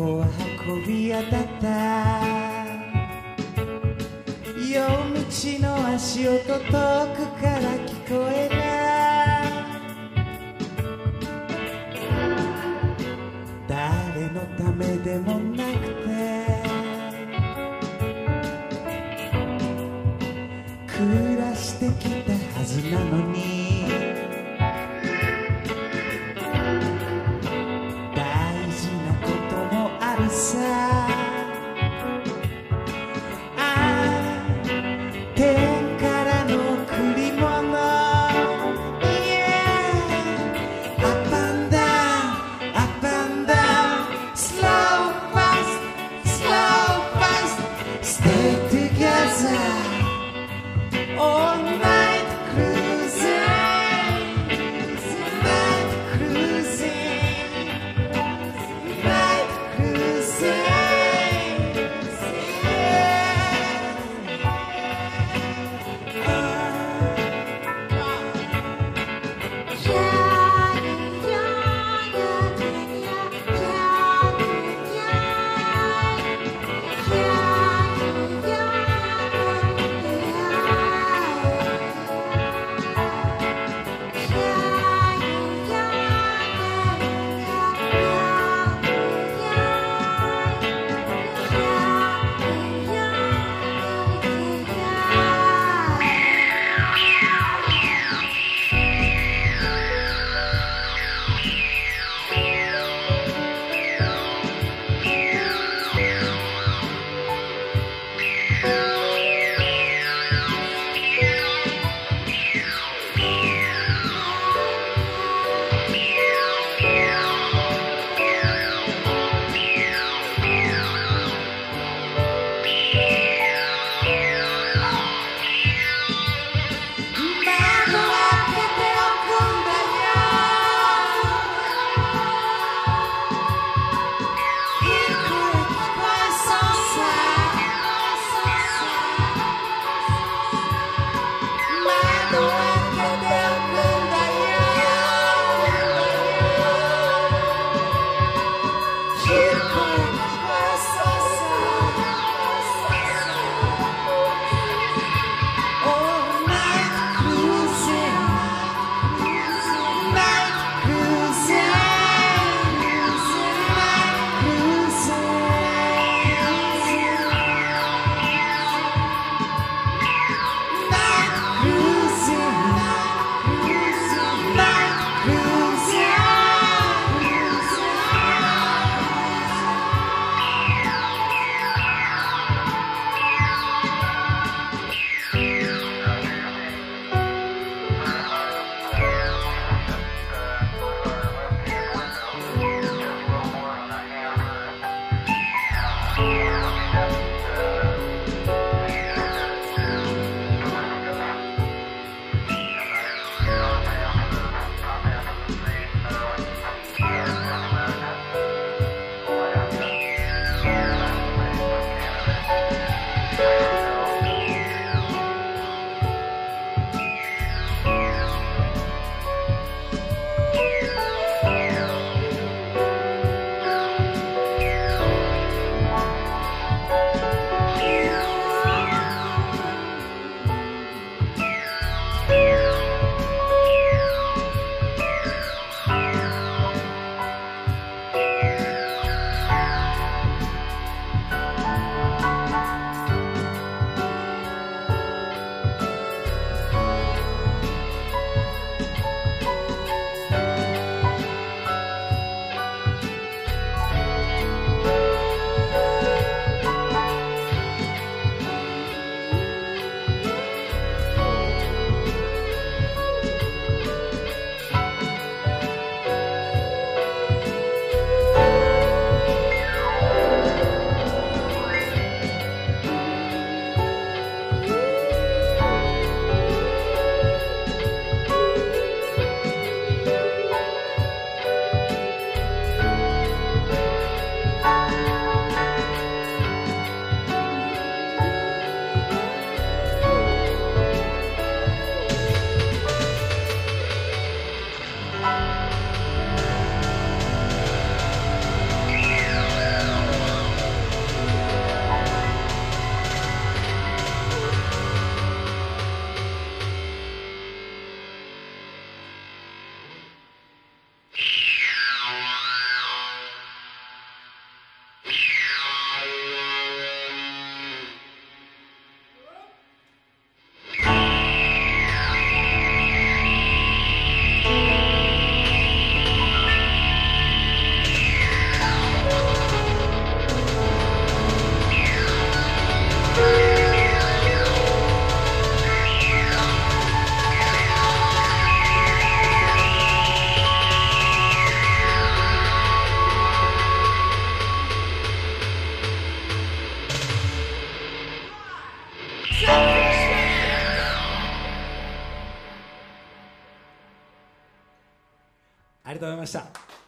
こは運び屋だった。夜道の足音遠くから聞こえた。誰のためでもないありがとうございました。